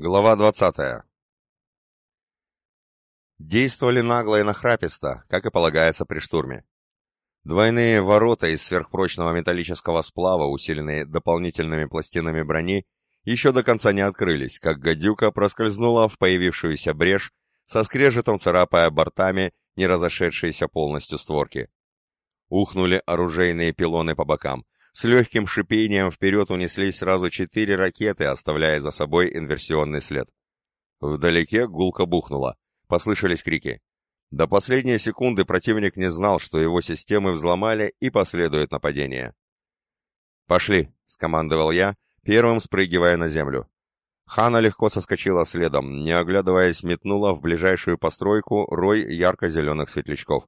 Глава 20. Действовали нагло и нахраписто, как и полагается при штурме. Двойные ворота из сверхпрочного металлического сплава, усиленные дополнительными пластинами брони, еще до конца не открылись, как гадюка проскользнула в появившуюся брешь, со скрежетом царапая бортами не разошедшиеся полностью створки. Ухнули оружейные пилоны по бокам, с легким шипением вперед унеслись сразу четыре ракеты, оставляя за собой инверсионный след. Вдалеке гулко бухнуло. Послышались крики. До последней секунды противник не знал, что его системы взломали и последует нападение. «Пошли!» — скомандовал я, первым спрыгивая на землю. Хана легко соскочила следом, не оглядываясь, метнула в ближайшую постройку рой ярко-зеленых светлячков.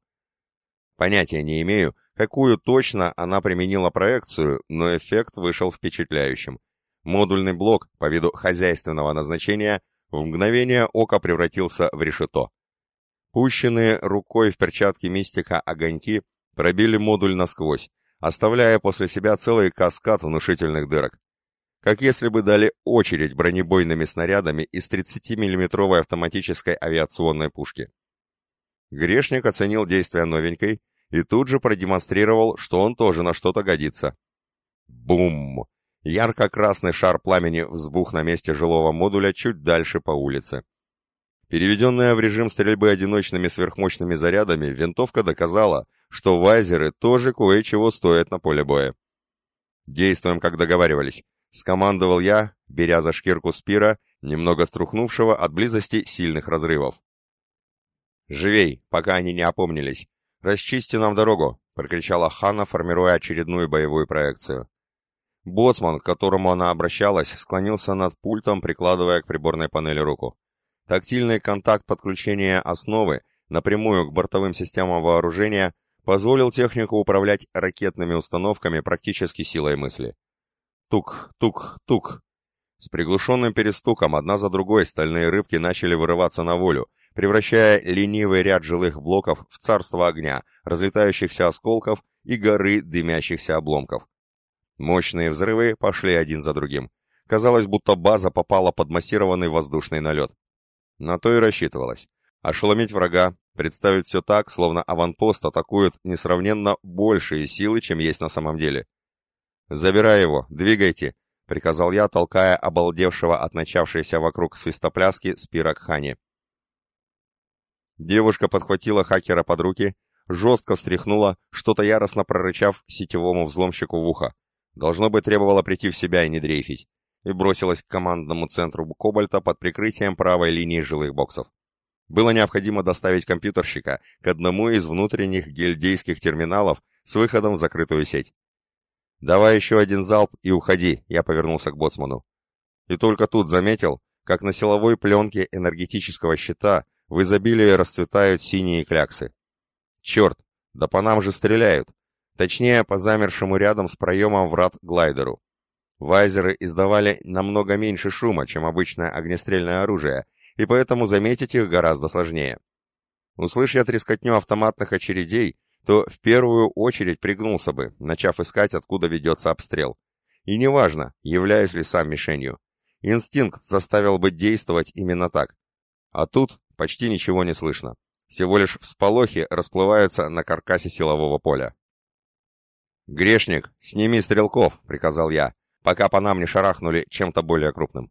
Понятия не имею, какую точно она применила проекцию, но эффект вышел впечатляющим. Модульный блок, по виду хозяйственного назначения, в мгновение ока превратился в решето. Пущенные рукой в перчатке мистика огоньки пробили модуль насквозь, оставляя после себя целый каскад внушительных дырок. Как если бы дали очередь бронебойными снарядами из 30-миллиметровой автоматической авиационной пушки. Грешник оценил действия новенькой и тут же продемонстрировал, что он тоже на что-то годится. Бум! Ярко-красный шар пламени взбух на месте жилого модуля чуть дальше по улице. Переведенная в режим стрельбы одиночными сверхмощными зарядами, винтовка доказала, что вайзеры тоже кое-чего стоят на поле боя. «Действуем, как договаривались», — скомандовал я, беря за шкирку спира, немного струхнувшего от близости сильных разрывов. «Живей, пока они не опомнились. «Расчисти нам дорогу!» — прокричала Ханна, формируя очередную боевую проекцию. Боцман, к которому она обращалась, склонился над пультом, прикладывая к приборной панели руку. Тактильный контакт подключения основы напрямую к бортовым системам вооружения позволил технику управлять ракетными установками практически силой мысли. Тук, тук, тук. С приглушенным перестуком одна за другой стальные рыбки начали вырываться на волю, превращая ленивый ряд жилых блоков в царство огня, разлетающихся осколков и горы дымящихся обломков. Мощные взрывы пошли один за другим. Казалось, будто база попала под массированный воздушный налет. На то и рассчитывалось. Ошеломить врага, представить все так, словно аванпост атакует несравненно большие силы, чем есть на самом деле. «Забирай его, двигайте», — приказал я, толкая обалдевшего от начавшейся вокруг свистопляски спира к Хане. Девушка подхватила хакера под руки, жестко встряхнула, что-то яростно прорычав сетевому взломщику в ухо. Должно быть, требовало прийти в себя и не дрейфить. И бросилась к командному центру Кобальта под прикрытием правой линии жилых боксов. Было необходимо доставить компьютерщика к одному из внутренних гильдейских терминалов с выходом в закрытую сеть. «Давай еще один залп и уходи», — я повернулся к боцману. И только тут заметил, как на силовой пленке энергетического щита в изобилии расцветают синие кляксы. Черт, да по нам же стреляют. Точнее, по замершему рядом с проемом врат глайдеру. Вайзеры издавали намного меньше шума, чем обычное огнестрельное оружие, и поэтому заметить их гораздо сложнее. Услышь я трескотню автоматных очередей, то в первую очередь пригнулся бы, начав искать, откуда ведется обстрел. И неважно, являюсь ли сам мишенью. Инстинкт заставил бы действовать именно так. А тут Почти ничего не слышно. Всего лишь всполохи расплываются на каркасе силового поля. «Грешник, сними стрелков!» — приказал я, пока по нам не шарахнули чем-то более крупным.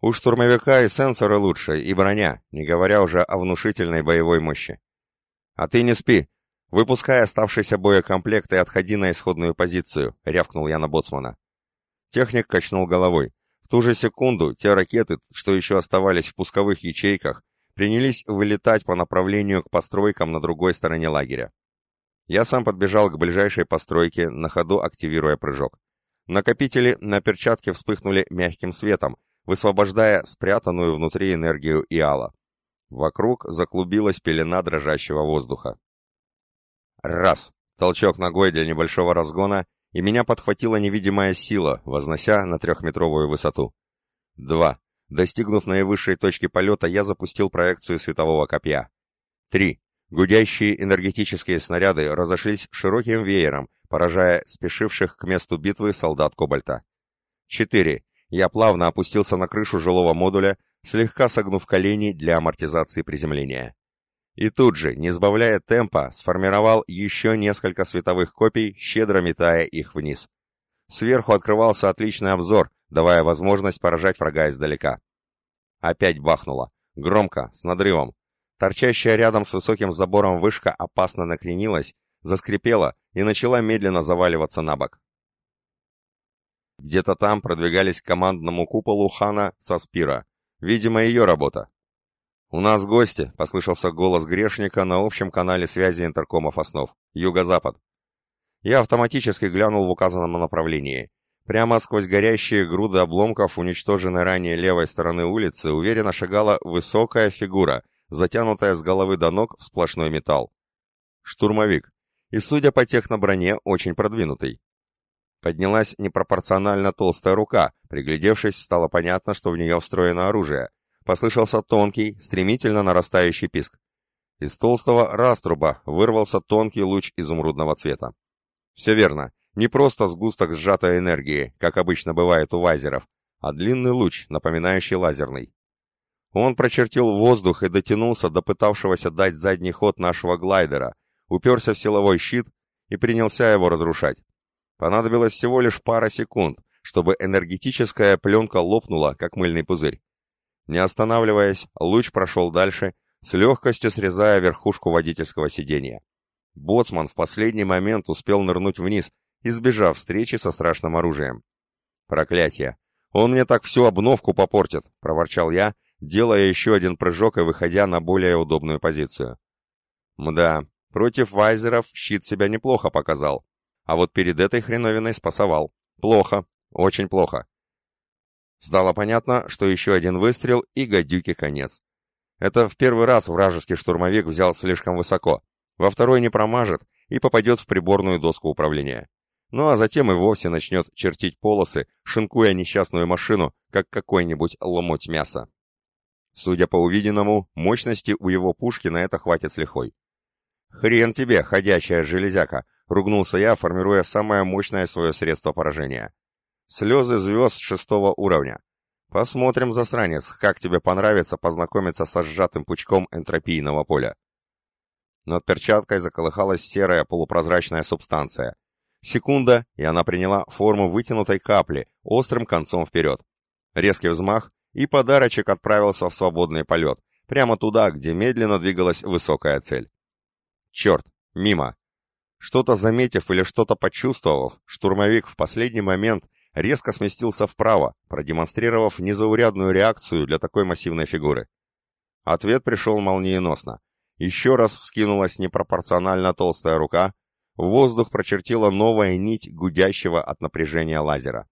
У штурмовика и сенсоры лучше, и броня, не говоря уже о внушительной боевой мощи. «А ты не спи! Выпускай оставшийся боекомплект и отходи на исходную позицию!» — рявкнул я на боцмана. Техник качнул головой. В ту же секунду те ракеты, что еще оставались в пусковых ячейках, принялись вылетать по направлению к постройкам на другой стороне лагеря. Я сам подбежал к ближайшей постройке, на ходу активируя прыжок. Накопители на перчатке вспыхнули мягким светом, высвобождая спрятанную внутри энергию Иала. Вокруг заклубилась пелена дрожащего воздуха. Раз! Толчок ногой для небольшого разгона, и меня подхватила невидимая сила, вознося на трехметровую высоту. Два! Достигнув наивысшей точки полета, я запустил проекцию светового копья. Три. Гудящие энергетические снаряды разошлись широким веером, поражая спешивших к месту битвы солдат Кобальта. Четыре. Я плавно опустился на крышу жилого модуля, слегка согнув колени для амортизации приземления. И тут же, не сбавляя темпа, сформировал еще несколько световых копий, щедро метая их вниз. Сверху открывался отличный обзор, давая возможность поражать врага издалека. Опять бахнуло. Громко, с надрывом. Торчащая рядом с высоким забором вышка опасно накренилась, заскрипела и начала медленно заваливаться на бок. Где-то там продвигались к командному куполу Хана со Спира. Видимо, ее работа. «У нас гости», — послышался голос грешника на общем канале связи интеркомов основ. «Юго-запад». Я автоматически глянул в указанном направлении. Прямо сквозь горящие груды обломков, уничтоженной ранее левой стороны улицы, уверенно шагала высокая фигура, затянутая с головы до ног в сплошной металл. Штурмовик. И, судя по техноброне, очень продвинутый. Поднялась непропорционально толстая рука, приглядевшись, стало понятно, что в нее встроено оружие. Послышался тонкий, стремительно нарастающий писк. Из толстого раструба вырвался тонкий луч изумрудного цвета. Все верно, не просто сгусток сжатой энергии, как обычно бывает у вайзеров, а длинный луч, напоминающий лазерный. Он прочертил воздух и дотянулся до пытавшегося дать задний ход нашего глайдера, уперся в силовой щит и принялся его разрушать. Понадобилось всего лишь пара секунд, чтобы энергетическая пленка лопнула, как мыльный пузырь. Не останавливаясь, луч прошел дальше, с легкостью срезая верхушку водительского сиденья. Боцман в последний момент успел нырнуть вниз, избежав встречи со страшным оружием. «Проклятие! Он мне так всю обновку попортит!» — проворчал я, делая еще один прыжок и выходя на более удобную позицию. Мда, против вайзеров щит себя неплохо показал, а вот перед этой хреновиной спасовал. Плохо, очень плохо. Стало понятно, что еще один выстрел и гадюки конец. Это в первый раз вражеский штурмовик взял слишком высоко, во второй не промажет и попадет в приборную доску управления. Ну а затем и вовсе начнет чертить полосы, шинкуя несчастную машину, как какой-нибудь ломоть мяса. Судя по увиденному, мощности у его пушки на это хватит с лихой. «Хрен тебе, ходячая железяка!» — ругнулся я, формируя самое мощное свое средство поражения. «Слезы звезд шестого уровня. Посмотрим, засранец, как тебе понравится познакомиться со сжатым пучком энтропийного поля». Над перчаткой заколыхалась серая полупрозрачная субстанция. Секунда, и она приняла форму вытянутой капли, острым концом вперед. Резкий взмах, и подарочек отправился в свободный полет, прямо туда, где медленно двигалась высокая цель. Черт, мимо. Что-то заметив или что-то почувствовав, штурмовик в последний момент резко сместился вправо, продемонстрировав незаурядную реакцию для такой массивной фигуры. Ответ пришел молниеносно. Еще раз вскинулась непропорционально толстая рука, воздух прочертила новая нить гудящего от напряжения лазера.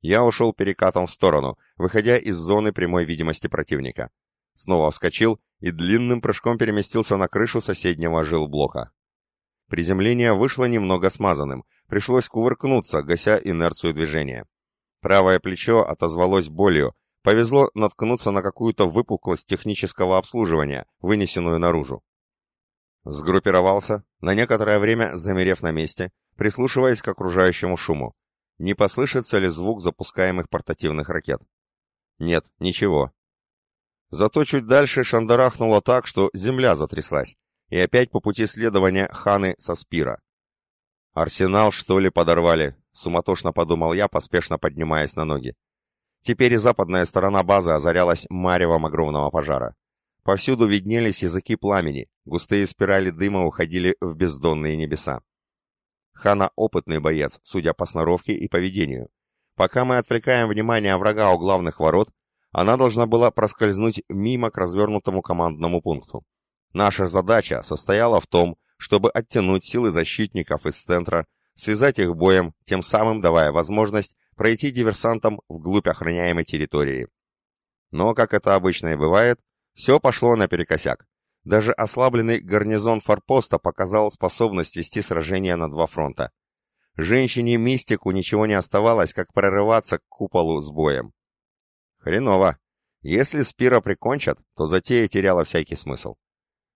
Я ушел перекатом в сторону, выходя из зоны прямой видимости противника. Снова вскочил и длинным прыжком переместился на крышу соседнего жилблока. Приземление вышло немного смазанным, пришлось кувыркнуться, гася инерцию движения. Правое плечо отозвалось болью, повезло наткнуться на какую-то выпуклость технического обслуживания, вынесенную наружу. Сгруппировался, на некоторое время замерев на месте, прислушиваясь к окружающему шуму. Не послышится ли звук запускаемых портативных ракет? Нет, ничего. Зато чуть дальше шандарахнуло так, что земля затряслась и опять по пути следования ханы со спира. «Арсенал, что ли, подорвали?» — суматошно подумал я, поспешно поднимаясь на ноги. Теперь и западная сторона базы озарялась маревом огромного пожара. Повсюду виднелись языки пламени, густые спирали дыма уходили в бездонные небеса. Хана опытный боец, судя по сноровке и поведению. Пока мы отвлекаем внимание врага у главных ворот, она должна была проскользнуть мимо к развернутому командному пункту. Наша задача состояла в том, чтобы оттянуть силы защитников из центра, связать их боем, тем самым давая возможность пройти диверсантам вглубь охраняемой территории. Но, как это обычно и бывает, все пошло наперекосяк. Даже ослабленный гарнизон форпоста показал способность вести сражение на два фронта. Женщине-мистику ничего не оставалось, как прорываться к куполу с боем. Хреново. Если Спира прикончат, то затея теряла всякий смысл.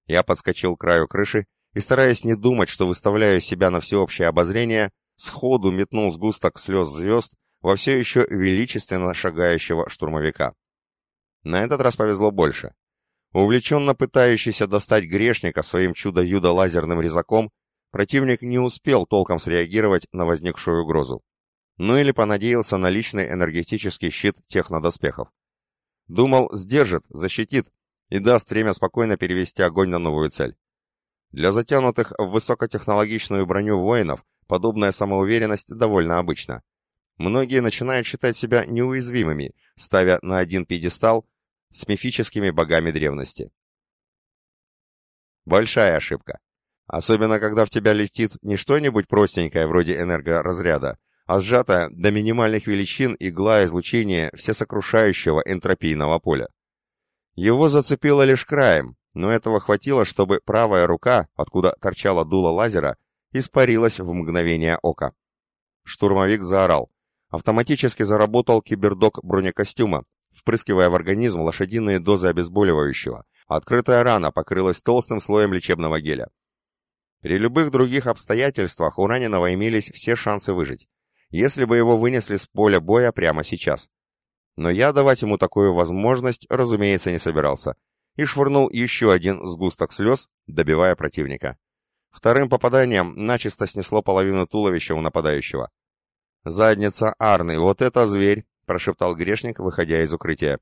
Я подскочил к краю крыши и, стараясь не думать, что выставляю себя на всеобщее обозрение, сходу метнул сгусток слез звезд во все еще величественно шагающего штурмовика. На этот раз повезло больше. Увлеченно пытающийся достать грешника своим чудо-юдо лазерным резаком, противник не успел толком среагировать на возникшую угрозу. Ну или понадеялся на личный энергетический щит технодоспехов. Думал, сдержит, защитит и даст время спокойно перевести огонь на новую цель. Для затянутых в высокотехнологичную броню воинов подобная самоуверенность довольно обычна. Многие начинают считать себя неуязвимыми, ставя на один пьедестал с мифическими богами древности. Большая ошибка. Особенно, когда в тебя летит не что-нибудь простенькое вроде энергоразряда, а сжатая до минимальных величин игла излучения всесокрушающего энтропийного поля. Его зацепило лишь краем, но этого хватило, чтобы правая рука, откуда торчала дуло лазера, испарилась в мгновение ока. Штурмовик заорал. Автоматически заработал кибердок бронекостюма, впрыскивая в организм лошадиные дозы обезболивающего. Открытая рана покрылась толстым слоем лечебного геля. При любых других обстоятельствах у раненого имелись все шансы выжить, если бы его вынесли с поля боя прямо сейчас. Но я давать ему такую возможность, разумеется, не собирался, и швырнул еще один сгусток слез, добивая противника. Вторым попаданием начисто снесло половину туловища у нападающего. «Задница Арны, вот это зверь!» — прошептал грешник, выходя из укрытия.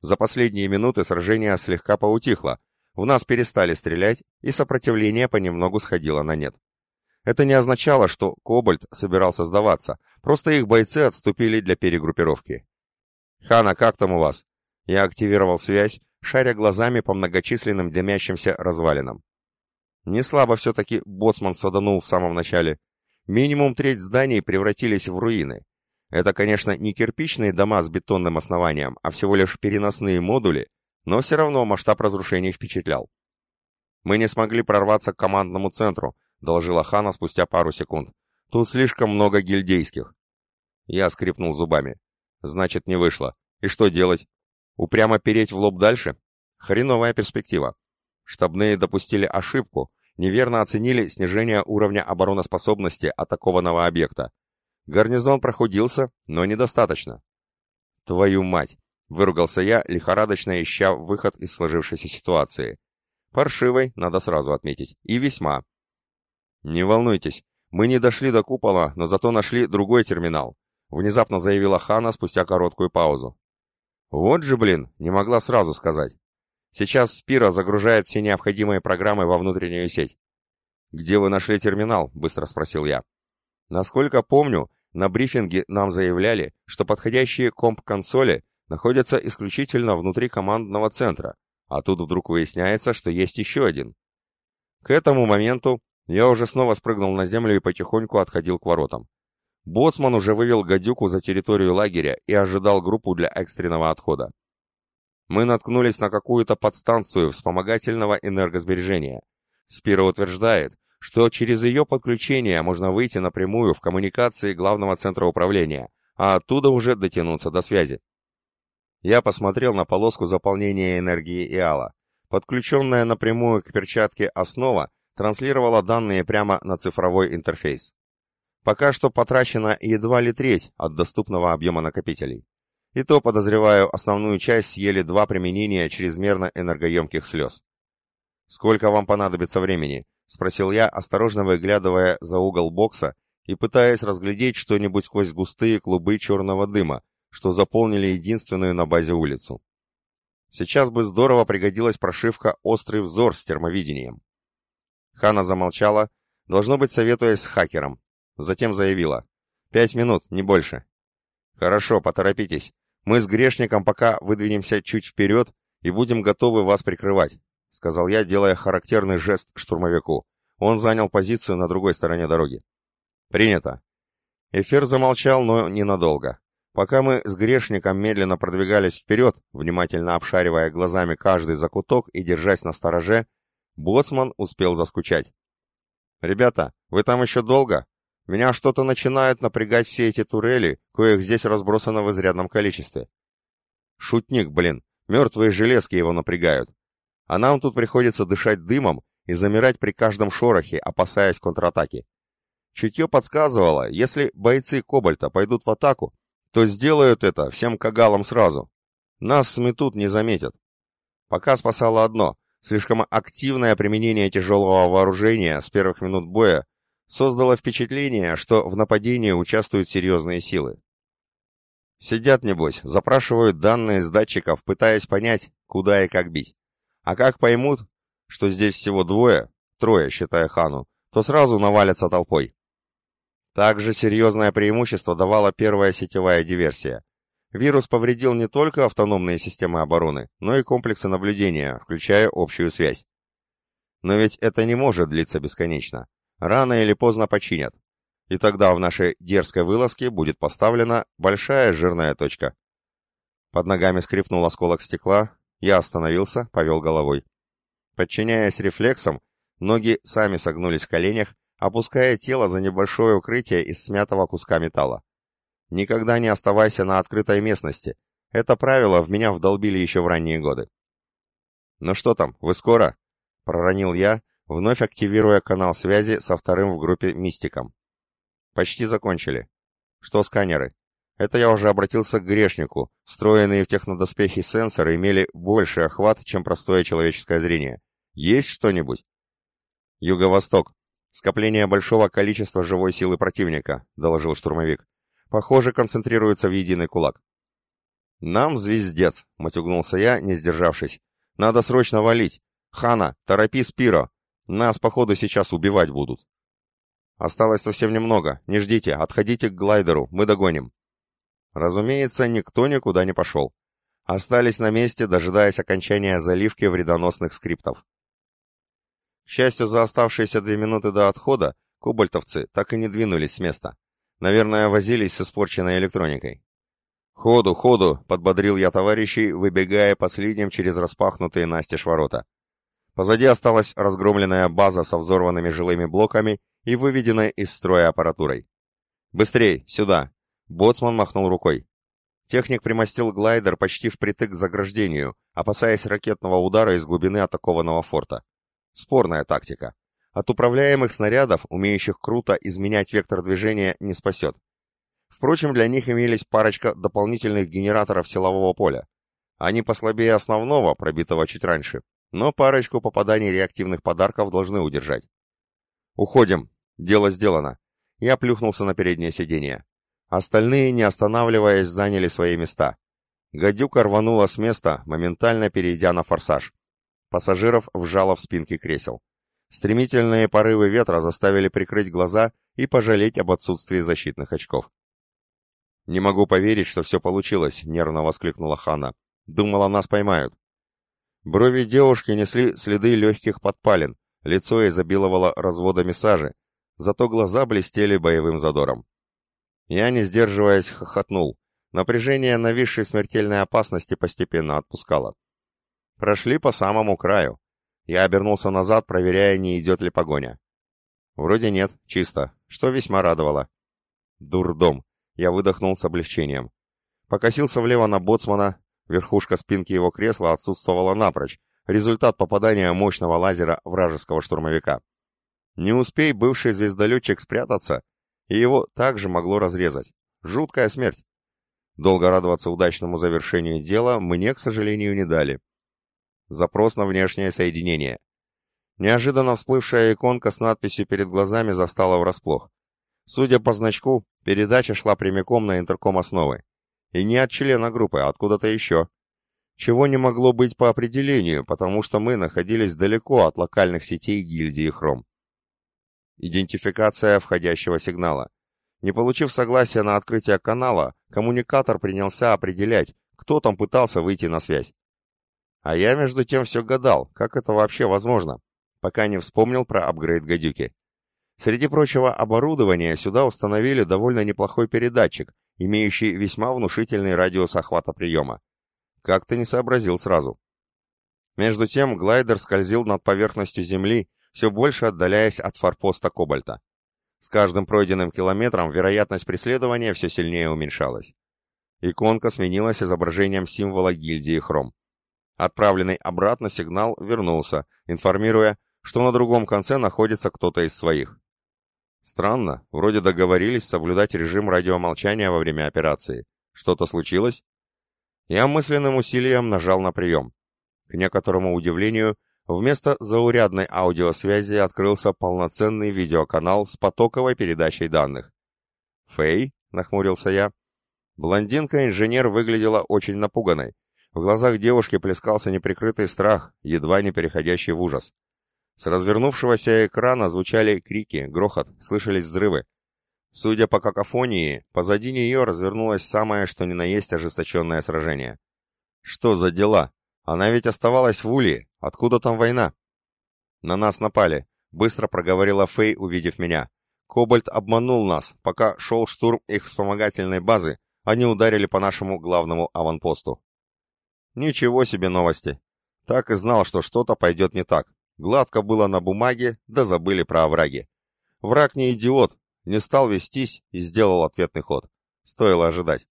За последние минуты сражение слегка поутихло, в нас перестали стрелять, и сопротивление понемногу сходило на нет. Это не означало, что Кобальт собирался сдаваться, просто их бойцы отступили для перегруппировки. «Хана, как там у вас?» Я активировал связь, шаря глазами по многочисленным дымящимся развалинам. Не слабо все-таки боцман саданул в самом начале. Минимум треть зданий превратились в руины. Это, конечно, не кирпичные дома с бетонным основанием, а всего лишь переносные модули, но все равно масштаб разрушений впечатлял. «Мы не смогли прорваться к командному центру», — доложила Хана спустя пару секунд. «Тут слишком много гильдейских». Я скрипнул зубами. «Значит, не вышло. И что делать? Упрямо переть в лоб дальше? Хреновая перспектива. Штабные допустили ошибку, неверно оценили снижение уровня обороноспособности атакованного объекта. Гарнизон прохудился, но недостаточно. Твою мать! Выругался я, лихорадочно ища выход из сложившейся ситуации. Паршивой, надо сразу отметить, и весьма. Не волнуйтесь, мы не дошли до купола, но зато нашли другой терминал. Внезапно заявила Хана спустя короткую паузу. Вот же, блин, не могла сразу сказать. Сейчас Спира загружает все необходимые программы во внутреннюю сеть. «Где вы нашли терминал?» — быстро спросил я. Насколько помню, на брифинге нам заявляли, что подходящие комп-консоли находятся исключительно внутри командного центра, а тут вдруг выясняется, что есть еще один. К этому моменту я уже снова спрыгнул на землю и потихоньку отходил к воротам. Боцман уже вывел гадюку за территорию лагеря и ожидал группу для экстренного отхода. Мы наткнулись на какую-то подстанцию вспомогательного энергосбережения. Спира утверждает, что через ее подключение можно выйти напрямую в коммуникации главного центра управления, а оттуда уже дотянуться до связи. Я посмотрел на полоску заполнения энергии Иала. Подключенная напрямую к перчатке основа транслировала данные прямо на цифровой интерфейс. Пока что потрачено едва ли треть от доступного объема накопителей. И то, подозреваю, основную часть съели два применения чрезмерно энергоемких слез. «Сколько вам понадобится времени?» — спросил я, осторожно выглядывая за угол бокса и пытаясь разглядеть что-нибудь сквозь густые клубы черного дыма, что заполнили единственную на базе улицу. Сейчас бы здорово пригодилась прошивка «Острый взор» с термовидением. Хана замолчала, должно быть, советуясь с хакером. Затем заявила. «Пять минут, не больше». «Хорошо, поторопитесь. Мы с грешником пока выдвинемся чуть вперед и будем готовы вас прикрывать», — сказал я, делая характерный жест штурмовику. Он занял позицию на другой стороне дороги. «Принято». Эфир замолчал, но ненадолго. Пока мы с грешником медленно продвигались вперед, внимательно обшаривая глазами каждый закуток и держась на стороже, боцман успел заскучать. «Rебята, вы там еще долго? Меня что-то начинают напрягать все эти турели, коих здесь разбросано в изрядном количестве». «Шутник, блин, мертвые железки его напрягают. А нам тут приходится дышать дымом и замирать при каждом шорохе, опасаясь контратаки. Чутье подсказывало, если бойцы Кобальта пойдут в атаку, то сделают это всем кагалам сразу. Нас сметут, не заметят. Пока спасало одно — слишком активное применение тяжелого вооружения с первых минут боя создало впечатление, что в нападении участвуют серьезные силы. Сидят, небось, запрашивают данные с датчиков, пытаясь понять, куда и как бить. А как поймут, что здесь всего двое, трое, считая Хану, то сразу навалятся толпой. Также серьезное преимущество давала первая сетевая диверсия. Вирус повредил не только автономные системы обороны, но и комплексы наблюдения, включая общую связь. Но ведь это не может длиться бесконечно. Рано или поздно починят. И тогда в нашей дерзкой вылазке будет поставлена большая жирная точка. Под ногами скрипнул осколок стекла, я остановился, повел головой. Подчиняясь рефлексам, ноги сами согнулись в коленях, опуская тело за небольшое укрытие из смятого куска металла. Никогда не оставайся на открытой местности. Это правило в меня вдолбили еще в ранние годы. «Ну что там, вы скоро?» — проронил я, вновь активируя канал связи со вторым в группе мистиком. «Почти закончили. Что сканеры?» Это я уже обратился к грешнику. Встроенные в технодоспехи сенсоры имели больший охват, чем простое человеческое зрение. Есть что-нибудь? Юго-восток. Скопление большого количества живой силы противника, доложил штурмовик. Похоже, концентрируется в единый кулак. Нам звездец, матюгнулся я, не сдержавшись. Надо срочно валить. Хана, торопи Спиро. Нас, походу, сейчас убивать будут. Осталось совсем немного. Не ждите, отходите к глайдеру, мы догоним. Разумеется, никто никуда не пошел. Остались на месте, дожидаясь окончания заливки вредоносных скриптов. К счастью, за оставшиеся две минуты до отхода кобальтовцы так и не двинулись с места. Наверное, возились с испорченной электроникой. «Ходу, ходу!» — подбодрил я товарищей, выбегая последним через распахнутые настежь ворота. Позади осталась разгромленная база со взорванными жилыми блоками и выведенной из строя аппаратурой. «Быстрей! Сюда!» — Боцман махнул рукой. Техник примостил глайдер почти впритык к заграждению, опасаясь ракетного удара из глубины атакованного форта. Спорная тактика. От управляемых снарядов, умеющих круто изменять вектор движения, не спасет. Впрочем, для них имелись парочка дополнительных генераторов силового поля. Они послабее основного, пробитого чуть раньше, но парочку попаданий реактивных подарков должны удержать. «Уходим. Дело сделано». Я плюхнулся на переднее сиденье. Остальные, не останавливаясь, заняли свои места. Гадюка рванула с места, моментально перейдя на форсаж. Пассажиров вжало в спинки кресел. Стремительные порывы ветра заставили прикрыть глаза и пожалеть об отсутствии защитных очков. «Не могу поверить, что все получилось», — нервно воскликнула Хана. «Думала, нас поймают». Брови девушки несли следы легких подпалин, лицо изобиловало разводами сажи, зато глаза блестели боевым задором. Я, не сдерживаясь, хохотнул. Напряжение нависшей смертельной опасности постепенно отпускало. Прошли по самому краю. Я обернулся назад, проверяя, не идет ли погоня. Вроде нет, чисто, что весьма радовало. Дурдом. Я выдохнул с облегчением. Покосился влево на боцмана, верхушка спинки его кресла отсутствовала напрочь, результат попадания мощного лазера вражеского штурмовика. Не успей бывший звездолетчик спрятаться, и его также могло разрезать. Жуткая смерть. Долго радоваться удачному завершению дела мне, к сожалению, не дали. Запрос на внешнее соединение. Неожиданно всплывшая иконка с надписью перед глазами застала врасплох. Судя по значку, передача шла прямиком на интерком основы. И не от члена группы, а откуда-то еще. Чего не могло быть по определению, потому что мы находились далеко от локальных сетей гильдии Хром. Идентификация входящего сигнала. Не получив согласия на открытие канала, коммуникатор принялся определять, кто там пытался выйти на связь. А я между тем все гадал, как это вообще возможно, пока не вспомнил про апгрейд гадюки. Среди прочего оборудования сюда установили довольно неплохой передатчик, имеющий весьма внушительный радиус охвата приема. Как-то не сообразил сразу. Между тем глайдер скользил над поверхностью Земли, все больше отдаляясь от форпоста Кобальта. С каждым пройденным километром вероятность преследования все сильнее уменьшалась. Иконка сменилась изображением символа гильдии Хром. Отправленный обратно сигнал вернулся, информируя, что на другом конце находится кто-то из своих. Странно, вроде договорились соблюдать режим радиомолчания во время операции. Что-то случилось? Я мысленным усилием нажал на прием. К некоторому удивлению, вместо заурядной аудиосвязи открылся полноценный видеоканал с потоковой передачей данных. «Фэй?» — нахмурился я. Блондинка-инженер выглядела очень напуганной. В глазах девушки плескался неприкрытый страх, едва не переходящий в ужас. С развернувшегося экрана звучали крики, грохот, слышались взрывы. Судя по какофонии, позади нее развернулось самое что ни на есть ожесточенное сражение. Что за дела? Она ведь оставалась в Улье. Откуда там война? На нас напали, быстро проговорила Фэй, увидев меня. Кобальт обманул нас, пока шел штурм их вспомогательной базы, они ударили по нашему главному аванпосту. Ничего себе новости. Так и знал, что что-то пойдет не так. Гладко было на бумаге, да забыли про овраги. Враг не идиот, не стал вестись и сделал ответный ход. Стоило ожидать.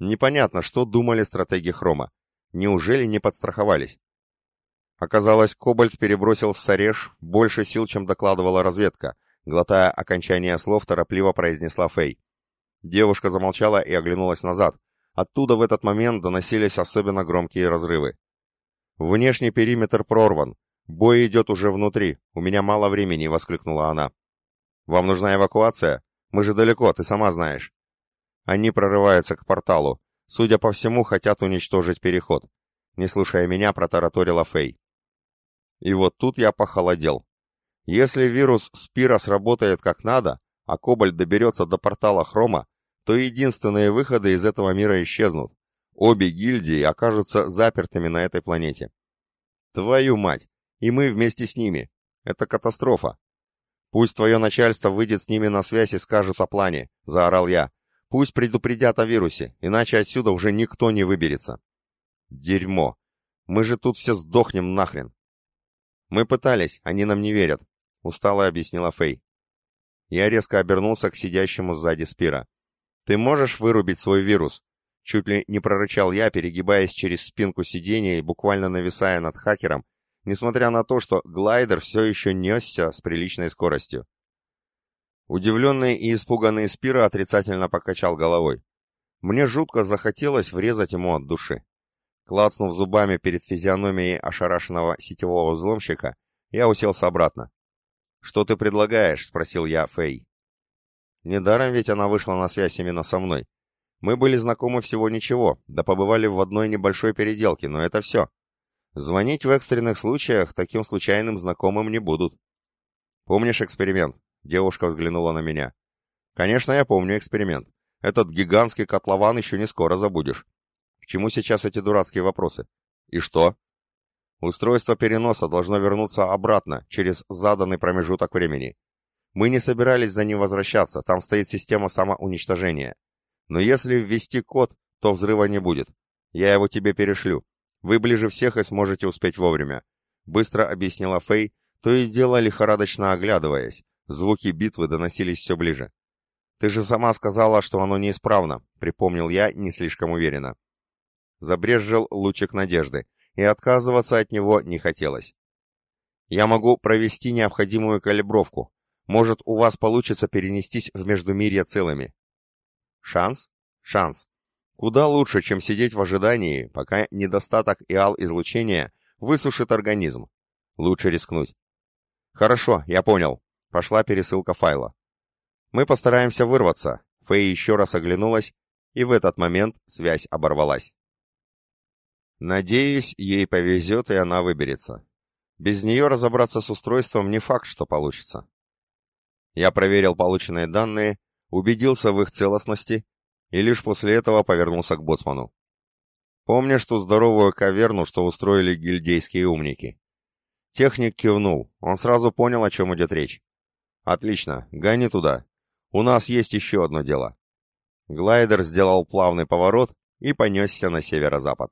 Непонятно, что думали стратеги Хрома. Неужели не подстраховались? Оказалось, Кобальт перебросил в Сареш больше сил, чем докладывала разведка. Глотая окончание слов, торопливо произнесла Фэй. Девушка замолчала и оглянулась назад. Оттуда в этот момент доносились особенно громкие разрывы. Внешний периметр прорван. «Бой идет уже внутри. У меня мало времени», — воскликнула она. «Вам нужна эвакуация? Мы же далеко, ты сама знаешь». Они прорываются к порталу. Судя по всему, хотят уничтожить переход. Не слушая меня, протараторила Фэй. И вот тут я похолодел. Если вирус Спира сработает как надо, а Кобальт доберется до портала Хрома, то единственные выходы из этого мира исчезнут. Обе гильдии окажутся запертыми на этой планете. Твою мать! И мы вместе с ними. Это катастрофа. Пусть твое начальство выйдет с ними на связь и скажет о плане, заорал я. Пусть предупредят о вирусе, иначе отсюда уже никто не выберется. Дерьмо. Мы же тут все сдохнем нахрен. Мы пытались, они нам не верят, устало объяснила Фэй. Я резко обернулся к сидящему сзади Спира. Ты можешь вырубить свой вирус? Чуть ли не прорычал я, перегибаясь через спинку сиденья и буквально нависая над хакером, несмотря на то, что глайдер все еще несся с приличной скоростью. Удивленный и испуганный Спира отрицательно покачал головой. Мне жутко захотелось врезать ему от души. Клацнув зубами перед физиономией ошарашенного сетевого взломщика, я уселся обратно. «Что ты предлагаешь?» — спросил я Фэй. Недаром ведь она вышла на связь именно со мной. Мы были знакомы всего ничего, да побывали в одной небольшой переделке, но это все. Звонить в экстренных случаях таким случайным знакомым не будут. Помнишь эксперимент? Девушка взглянула на меня. Конечно, я помню эксперимент. Этот гигантский котлован еще не скоро забудешь. К чему сейчас эти дурацкие вопросы? И что? Устройство переноса должно вернуться обратно, через заданный промежуток времени. Мы не собирались за ним возвращаться, там стоит система самоуничтожения. Но если ввести код, то взрыва не будет. Я его тебе перешлю. Вы ближе всех и сможете успеть вовремя», — быстро объяснила Фэй, то и дело лихорадочно оглядываясь. Звуки битвы доносились все ближе. «Ты же сама сказала, что оно неисправно», — припомнил я не слишком уверенно. Забрезжил лучик надежды, и отказываться от него не хотелось. «Я могу провести необходимую калибровку. Может, у вас получится перенестись в Междумирье целыми». «Шанс? Шанс. Куда лучше, чем сидеть в ожидании, пока недостаток иал-излучения высушит организм. Лучше рискнуть. Хорошо, я понял. Пошла пересылка файла. Мы постараемся вырваться. Фэй еще раз оглянулась, и в этот момент связь оборвалась. Надеюсь, ей повезет, и она выберется. Без нее разобраться с устройством не факт, что получится. Я проверил полученные данные, убедился в их целостности и лишь после этого повернулся к боцману. «Помнишь ту здоровую каверну, что устроили гильдейские умники?» Техник кивнул, он сразу понял, о чем идет речь. «Отлично, гони туда. У нас есть еще одно дело». Глайдер сделал плавный поворот и понесся на северо-запад.